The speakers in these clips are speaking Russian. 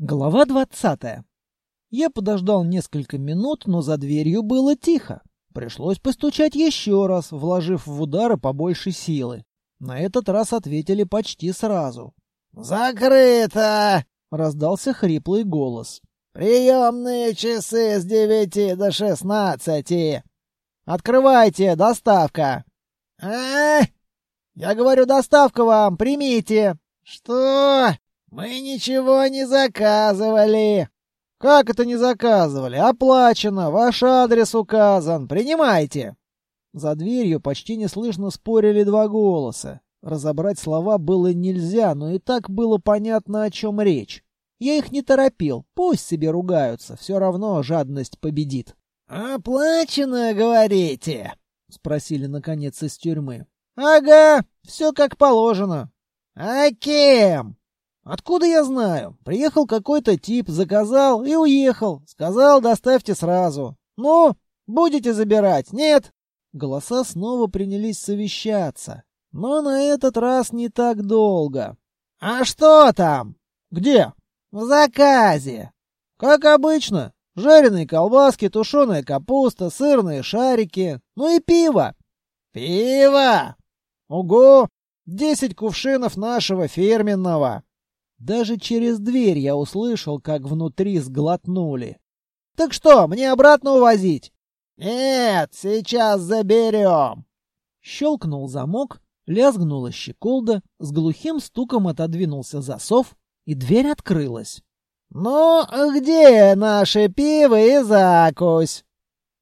Глава двадцатая. Я подождал несколько минут, но за дверью было тихо. Пришлось постучать еще раз, вложив в удары побольше силы. На этот раз ответили почти сразу. «Закрыто!» — раздался хриплый голос. «Приемные часы с девяти до шестнадцати! Открывайте, доставка!» Э, «Я говорю, доставка вам, примите!» «Что?» «Мы ничего не заказывали!» «Как это не заказывали? Оплачено! Ваш адрес указан! Принимайте!» За дверью почти неслышно спорили два голоса. Разобрать слова было нельзя, но и так было понятно, о чем речь. Я их не торопил, пусть себе ругаются, все равно жадность победит. «Оплачено, говорите?» — спросили, наконец, из тюрьмы. «Ага, все как положено». «А кем?» Откуда я знаю? Приехал какой-то тип, заказал и уехал. Сказал, доставьте сразу. Ну, будете забирать? Нет? Голоса снова принялись совещаться. Но на этот раз не так долго. А что там? Где? В заказе. Как обычно. Жареные колбаски, тушеная капуста, сырные шарики. Ну и пиво. Пиво! Ого! Десять кувшинов нашего фирменного. Даже через дверь я услышал, как внутри сглотнули. «Так что, мне обратно увозить?» «Нет, сейчас заберем!» Щелкнул замок, лязгнула щеколда, с глухим стуком отодвинулся засов, и дверь открылась. «Ну, где наше пиво и закусь?»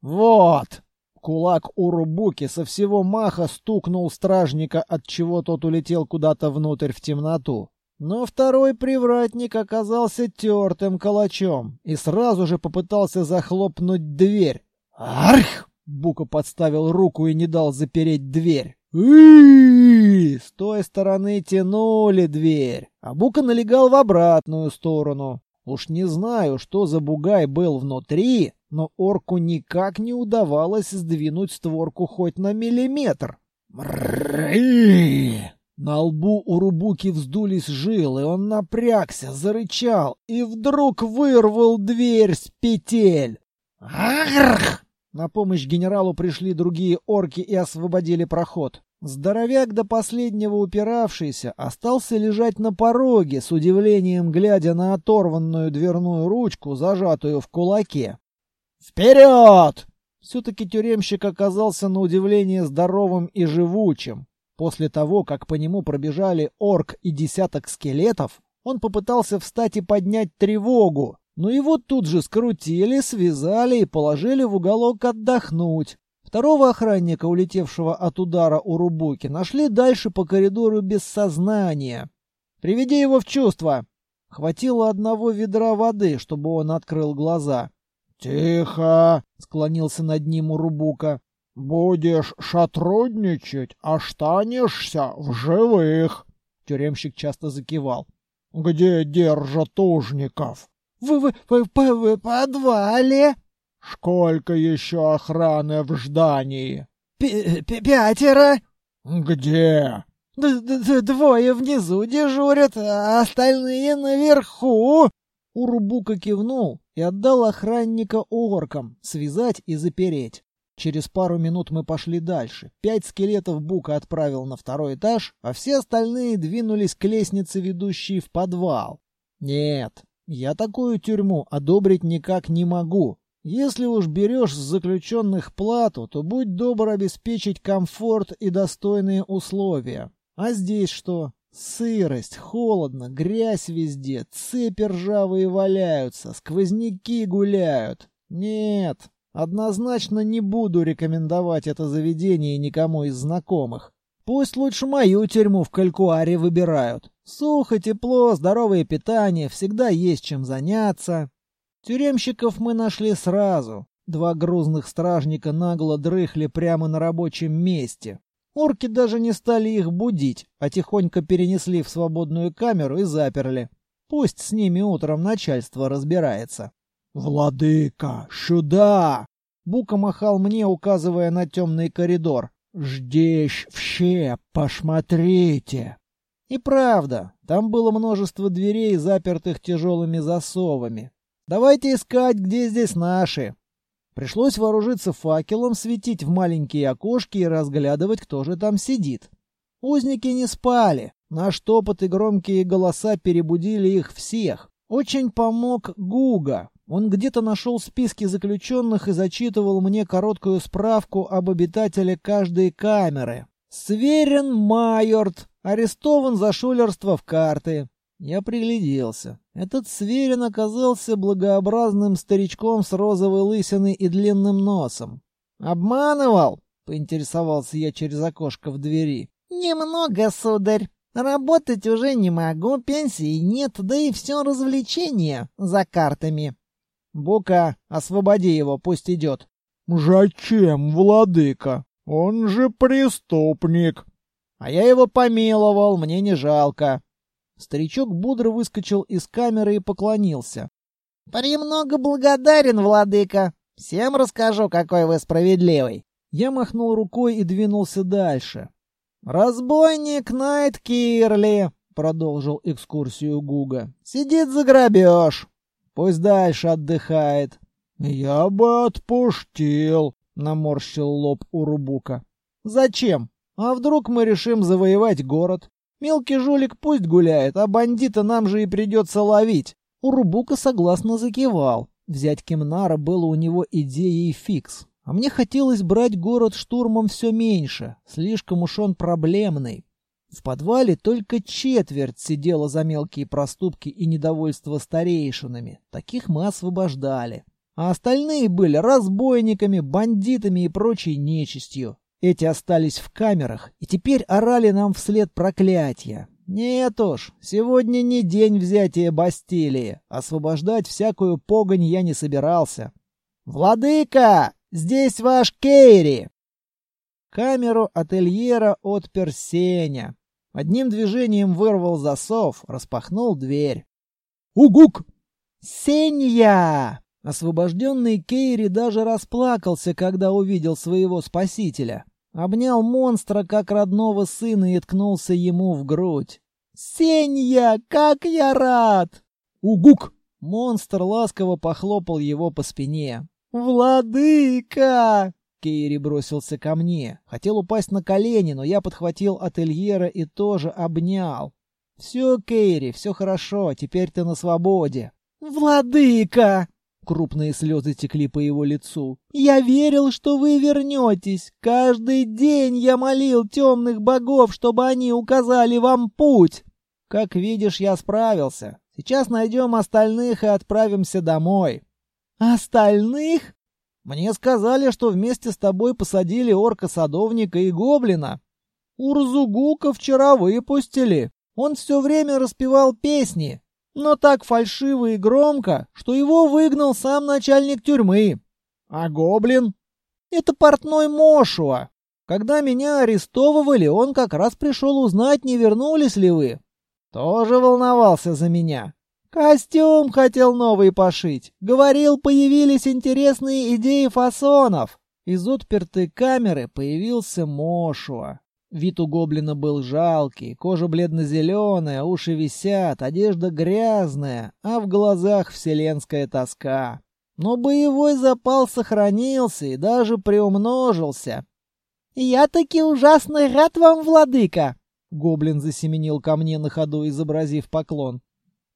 «Вот!» Кулак Урубуки со всего маха стукнул стражника, от чего тот улетел куда-то внутрь в темноту. Но второй привратник оказался тертым калачом и сразу же попытался захлопнуть дверь. «Арх!» — Бука подставил руку и не дал запереть дверь. И С той стороны тянули дверь, а Бука налегал в обратную сторону. Уж не знаю, что за бугай был внутри, но орку никак не удавалось сдвинуть створку хоть на миллиметр. На лбу у Рубуки вздулись жилы, он напрягся, зарычал и вдруг вырвал дверь с петель. «Агрх!» На помощь генералу пришли другие орки и освободили проход. Здоровяк до последнего упиравшийся остался лежать на пороге, с удивлением глядя на оторванную дверную ручку, зажатую в кулаке. «Вперед!» Все-таки тюремщик оказался на удивление здоровым и живучим. После того, как по нему пробежали орк и десяток скелетов, он попытался встать и поднять тревогу, но его тут же скрутили, связали и положили в уголок отдохнуть. Второго охранника, улетевшего от удара у Рубуки, нашли дальше по коридору без сознания. «Приведи его в чувство!» Хватило одного ведра воды, чтобы он открыл глаза. «Тихо!» — склонился над ним Урубука. «Будешь шатрудничать, останешься в живых!» Тюремщик часто закивал. «Где держат ужников?» «В, в, в, в, в подвале!» «Сколько еще охраны в ждании?» П «Пятеро!» «Где?» Д -д «Двое внизу дежурят, а остальные наверху!» Урубука кивнул и отдал охранника оркам связать и запереть. Через пару минут мы пошли дальше. Пять скелетов Бука отправил на второй этаж, а все остальные двинулись к лестнице, ведущей в подвал. Нет, я такую тюрьму одобрить никак не могу. Если уж берешь с заключенных плату, то будь добр обеспечить комфорт и достойные условия. А здесь что? Сырость, холодно, грязь везде, цепи ржавые валяются, сквозняки гуляют. Нет, однозначно не буду рекомендовать это заведение никому из знакомых. Пусть лучше мою тюрьму в Калькуаре выбирают. Сухо, тепло, здоровое питание, всегда есть чем заняться. Тюремщиков мы нашли сразу. Два грузных стражника нагло дрыхли прямо на рабочем месте. Орки даже не стали их будить, а тихонько перенесли в свободную камеру и заперли. Пусть с ними утром начальство разбирается. «Владыка, сюда!» Бука махал мне, указывая на темный коридор. «Здесь все, посмотрите!» И правда, там было множество дверей, запертых тяжелыми засовами. Давайте искать, где здесь наши. Пришлось вооружиться факелом, светить в маленькие окошки и разглядывать, кто же там сидит. Узники не спали. Наш топот и громкие голоса перебудили их всех. Очень помог Гуга. Он где-то нашел списки заключенных и зачитывал мне короткую справку об обитателе каждой камеры. Сверен Майорт, арестован за шулерство в карты. Я пригляделся. Этот Сверин оказался благообразным старичком с розовой лысиной и длинным носом. «Обманывал?» — поинтересовался я через окошко в двери. «Немного, сударь. Работать уже не могу, пенсии нет, да и все развлечение за картами». «Бука, освободи его, пусть идет». «Зачем, владыка? Он же преступник». «А я его помиловал, мне не жалко». Старичок бодро выскочил из камеры и поклонился. «Премного благодарен, владыка. Всем расскажу, какой вы справедливый». Я махнул рукой и двинулся дальше. «Разбойник Найт Кирли», — продолжил экскурсию Гуга, — «сидит за грабеж. Пусть дальше отдыхает». «Я бы отпустил», — наморщил лоб Урубука. «Зачем? А вдруг мы решим завоевать город? Мелкий жулик пусть гуляет, а бандита нам же и придется ловить. Урубука согласно закивал. Взять Кемнара было у него идеей фикс. А мне хотелось брать город штурмом все меньше. Слишком уж он проблемный. В подвале только четверть сидела за мелкие проступки и недовольство старейшинами. Таких мы освобождали. А остальные были разбойниками, бандитами и прочей нечистью. Эти остались в камерах и теперь орали нам вслед проклятия. Нет уж, сегодня не день взятия Бастилии. Освобождать всякую погонь я не собирался. «Владыка, здесь ваш Кейри!» Камеру ательера отпер Сеня. Одним движением вырвал засов, распахнул дверь. «Угук!» «Сенья!» Освобожденный Кейри даже расплакался, когда увидел своего спасителя. Обнял монстра как родного сына и ткнулся ему в грудь. «Сенья, как я рад!» «Угук!» Монстр ласково похлопал его по спине. «Владыка!» Кейри бросился ко мне. Хотел упасть на колени, но я подхватил ательера и тоже обнял. «Все, Кейри, все хорошо, теперь ты на свободе». «Владыка!» Крупные слезы текли по его лицу. «Я верил, что вы вернетесь. Каждый день я молил темных богов, чтобы они указали вам путь. Как видишь, я справился. Сейчас найдем остальных и отправимся домой». «Остальных?» «Мне сказали, что вместе с тобой посадили орка-садовника и гоблина. Урзугука вчера выпустили. Он все время распевал песни, но так фальшиво и громко, что его выгнал сам начальник тюрьмы. А гоблин? Это портной Мошуа. Когда меня арестовывали, он как раз пришел узнать, не вернулись ли вы. Тоже волновался за меня. Костюм хотел новый пошить. Говорил, появились интересные идеи фасонов. Из отпертой камеры появился Мошуа. Вид у гоблина был жалкий, кожа бледно-зеленая, уши висят, одежда грязная, а в глазах вселенская тоска. Но боевой запал сохранился и даже приумножился. «Я таки ужасно рад вам, владыка!» Гоблин засеменил ко мне на ходу, изобразив поклон.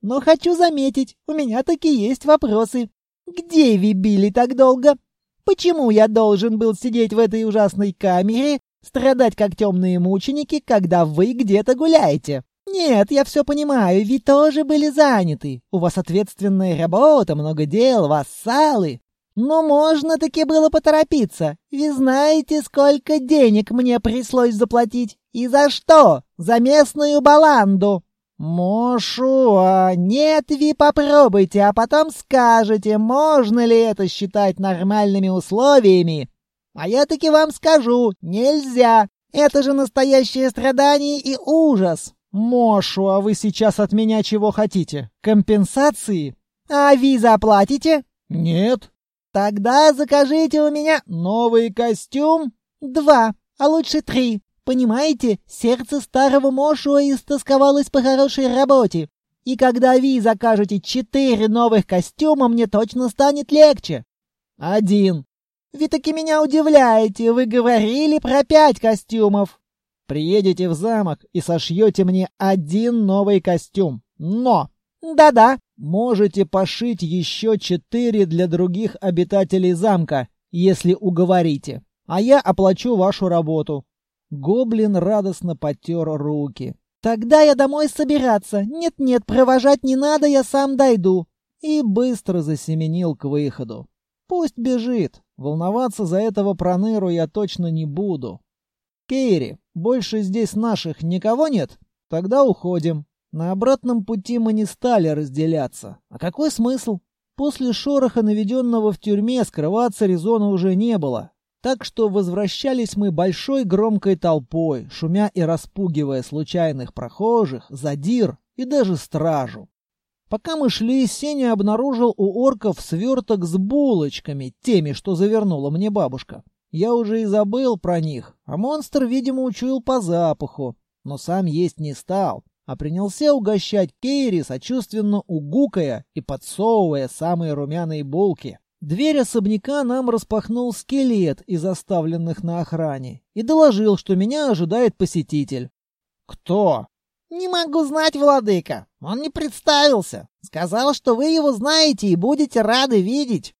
«Но хочу заметить, у меня таки есть вопросы. Где вы били так долго? Почему я должен был сидеть в этой ужасной камере Страдать как темные мученики, когда вы где-то гуляете. Нет, я все понимаю, вы тоже были заняты. У вас ответственная работа, много дел, вассалы. Но можно таки было поторопиться. Вы знаете, сколько денег мне пришлось заплатить? И за что? За местную баланду. Мошуа, нет, вы попробуйте, а потом скажете, можно ли это считать нормальными условиями. А я таки вам скажу, нельзя. Это же настоящее страдание и ужас. Мошу, а вы сейчас от меня чего хотите? Компенсации? А вы заплатите? Нет. Тогда закажите у меня новый костюм. Два, а лучше три. Понимаете, сердце старого Мошуа истосковалось по хорошей работе. И когда вы закажете четыре новых костюма, мне точно станет легче. Один. Вы таки меня удивляете, вы говорили про пять костюмов. Приедете в замок и сошьете мне один новый костюм. Но... Да-да, можете пошить еще четыре для других обитателей замка, если уговорите. А я оплачу вашу работу. Гоблин радостно потер руки. «Тогда я домой собираться. Нет-нет, провожать не надо, я сам дойду». И быстро засеменил к выходу. «Пусть бежит. Волноваться за этого проныру я точно не буду. Кейри, больше здесь наших никого нет? Тогда уходим. На обратном пути мы не стали разделяться. А какой смысл? После шороха, наведенного в тюрьме, скрываться резона уже не было. Так что возвращались мы большой громкой толпой, шумя и распугивая случайных прохожих, задир и даже стражу. Пока мы шли, Сеня обнаружил у орков сверток с булочками, теми, что завернула мне бабушка. Я уже и забыл про них, а монстр, видимо, учуял по запаху, но сам есть не стал, а принялся угощать Кейри, сочувственно угукая и подсовывая самые румяные булки. Дверь особняка нам распахнул скелет из оставленных на охране и доложил, что меня ожидает посетитель. «Кто?» «Не могу знать, владыка. Он не представился. Сказал, что вы его знаете и будете рады видеть».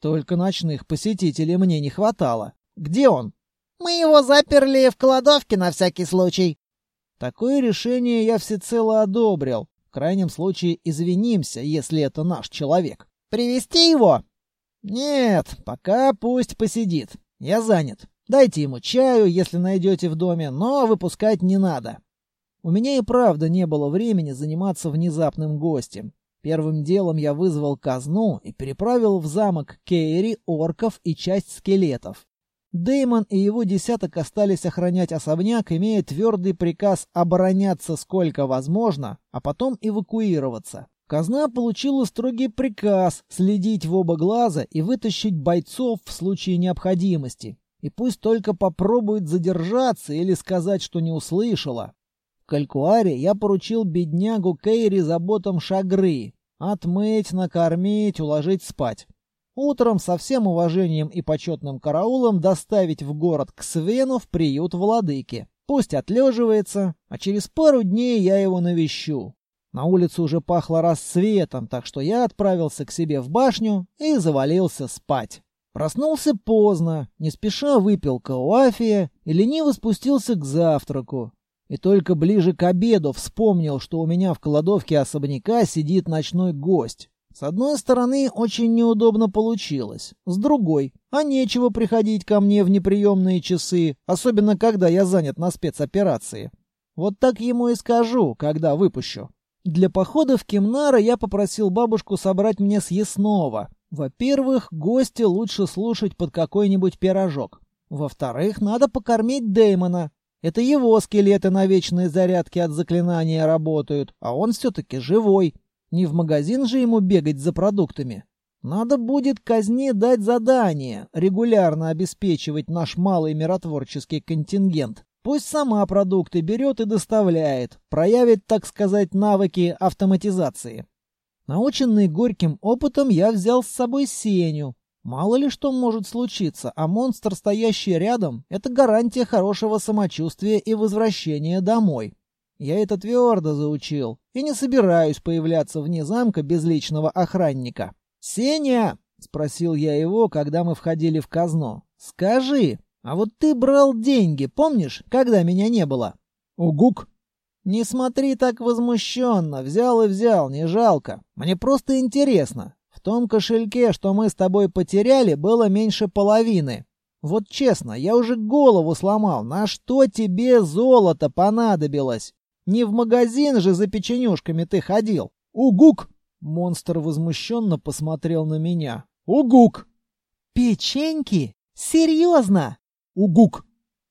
Только ночных посетителей мне не хватало. Где он? «Мы его заперли в кладовке на всякий случай». Такое решение я всецело одобрил. В крайнем случае извинимся, если это наш человек. «Привести его?» «Нет, пока пусть посидит. Я занят. Дайте ему чаю, если найдете в доме, но выпускать не надо». У меня и правда не было времени заниматься внезапным гостем. Первым делом я вызвал казну и переправил в замок Кейри, орков и часть скелетов. Деймон и его десяток остались охранять особняк, имея твердый приказ обороняться сколько возможно, а потом эвакуироваться. Казна получила строгий приказ следить в оба глаза и вытащить бойцов в случае необходимости. И пусть только попробует задержаться или сказать, что не услышала. В Калькуаре я поручил беднягу Кейри заботам шагры. Отмыть, накормить, уложить спать. Утром со всем уважением и почетным караулом доставить в город к Свену в приют владыки. Пусть отлеживается, а через пару дней я его навещу. На улице уже пахло рассветом, так что я отправился к себе в башню и завалился спать. Проснулся поздно, не спеша выпил коафия и лениво спустился к завтраку. И только ближе к обеду вспомнил, что у меня в кладовке особняка сидит ночной гость. С одной стороны, очень неудобно получилось. С другой, а нечего приходить ко мне в неприемные часы, особенно когда я занят на спецоперации. Вот так ему и скажу, когда выпущу. Для похода в Кимнара я попросил бабушку собрать мне съестного. Во-первых, гости лучше слушать под какой-нибудь пирожок. Во-вторых, надо покормить Дэймона. Это его скелеты на вечной зарядке от заклинания работают, а он все-таки живой. Не в магазин же ему бегать за продуктами. Надо будет казне дать задание, регулярно обеспечивать наш малый миротворческий контингент. Пусть сама продукты берет и доставляет, проявит, так сказать, навыки автоматизации. Наученный горьким опытом, я взял с собой Сеню. Мало ли что может случиться, а монстр, стоящий рядом, это гарантия хорошего самочувствия и возвращения домой. Я это твердо заучил и не собираюсь появляться вне замка без личного охранника. «Сеня!» — спросил я его, когда мы входили в казно. «Скажи, а вот ты брал деньги, помнишь, когда меня не было? Угук. Не смотри так возмущенно, взял и взял, не жалко. Мне просто интересно. В том кошельке, что мы с тобой потеряли, было меньше половины. Вот честно, я уже голову сломал, на что тебе золото понадобилось? Не в магазин же за печенюшками ты ходил. Угук. Монстр возмущенно посмотрел на меня. Угук. Печеньки? Серьезно? Угук.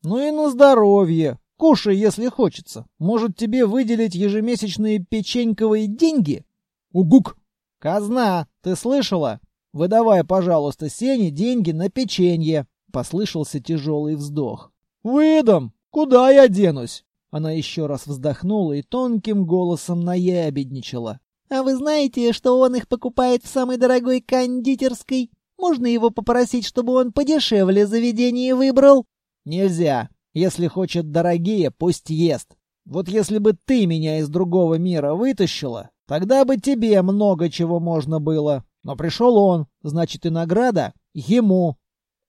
Ну и на здоровье. Кушай, если хочется. Может, тебе выделить ежемесячные печеньковые деньги? Угук. Казна, ты слышала? Выдавай, пожалуйста, Сене деньги на печенье. Послышался тяжелый вздох. Выдам. Куда я денусь? Она еще раз вздохнула и тонким голосом наябедничала. «А вы знаете, что он их покупает в самой дорогой кондитерской? Можно его попросить, чтобы он подешевле заведение выбрал?» «Нельзя. Если хочет дорогие, пусть ест. Вот если бы ты меня из другого мира вытащила, тогда бы тебе много чего можно было. Но пришел он, значит и награда ему».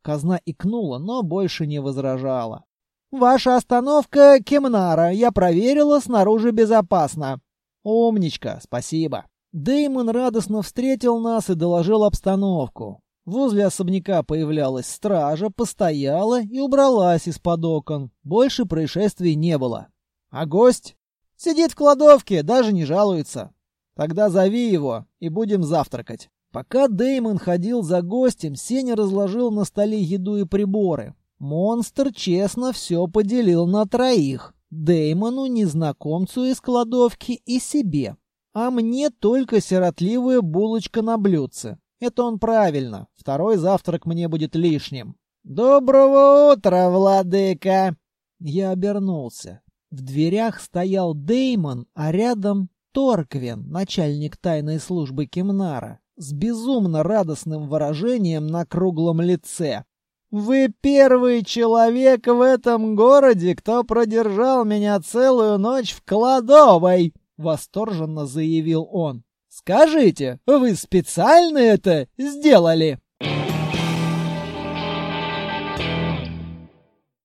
Казна икнула, но больше не возражала. «Ваша остановка Кемнара. Я проверила, снаружи безопасно». «Умничка, спасибо». Дэймон радостно встретил нас и доложил обстановку. Возле особняка появлялась стража, постояла и убралась из-под окон. Больше происшествий не было. А гость? Сидит в кладовке, даже не жалуется. Тогда зови его, и будем завтракать. Пока Дэймон ходил за гостем, Сеня разложил на столе еду и приборы. Монстр честно все поделил на троих. Дэймону, незнакомцу из кладовки и себе. А мне только сиротливая булочка на блюдце. Это он правильно. Второй завтрак мне будет лишним. «Доброго утра, владыка!» Я обернулся. В дверях стоял Деймон, а рядом Торквин, начальник тайной службы Кемнара, с безумно радостным выражением на круглом лице. «Вы первый человек в этом городе, кто продержал меня целую ночь в кладовой!» — восторженно заявил он. «Скажите, вы специально это сделали?»